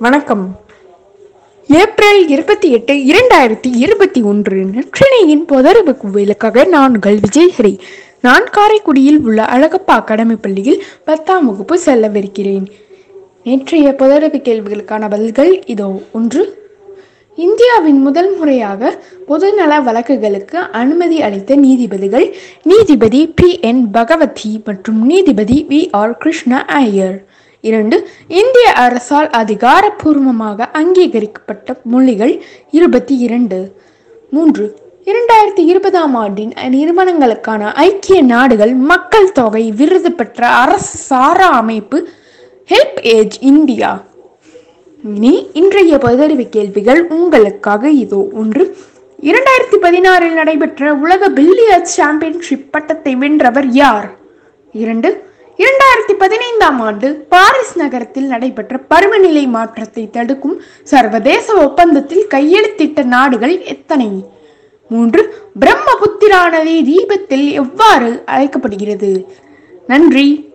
வணக்கம். ஏப்ரல் இருபத்தி எட்டு இரண்டாயிரத்தி இருபத்தி ஒன்று நற்றினையின் பொதறிவு குவிலுக்காக நான் உங்கள் விஜயஹரி. நான் காரைக்குடியில் உள்ள அழகப்பா அகாடமி பள்ளியில் பத்தாம் வகுப்பு செல்லவிருக்கிறேன். நேற்றைய பொதறிவு கேள்விகளுக்கான பதில்கள் இதோ. ஒன்று இந்தியாவின் முதல் முறையாக பொதுநல வழக்குகளுக்கு அனுமதி அளித்த நீதிபதிகள் நீதிபதி பி என் பகவதி மற்றும் நீதிபதி வி ஆர் கிருஷ்ண ஐயர். இரண்டு இந்திய அரசால் அதிகாரப்பூர்வமாக அங்கீகரிக்கப்பட்ட மொழிகள் இருபத்தி இரண்டு. மூன்று இரண்டாயிரத்தி இருபதாம் ஆண்டின் நிறுவனங்களுக்கான ஐக்கிய நாடுகள் மக்கள் தொகை விருது பெற்ற அரசு சாரா அமைப்பு ஹெல்ப் ஏஜ் இந்தியா இனி இன்றைய பதறிவு கேள்விகள் உங்களுக்காக இதோ. ஒன்று இரண்டாயிரத்தி பதினாறில் நடைபெற்ற உலக பில்லியர்ட் சாம்பியன்ஷிப் பட்டத்தை வென்றவர் யார்? இரண்டு இரண்டாயிரத்தி பதினைந்தாம் ஆண்டு பாரிஸ் நகரத்தில் நடைபெற்ற பருவநிலை மாற்றத்தை தடுக்கும் சர்வதேச ஒப்பந்தத்தில் கையெழுத்திட்ட நாடுகள் எத்தனை? மூன்று. பிரம்மபுத்திரா நதி தீபத்தில் எவ்வாறு அழைக்கப்படுகிறது? நன்றி.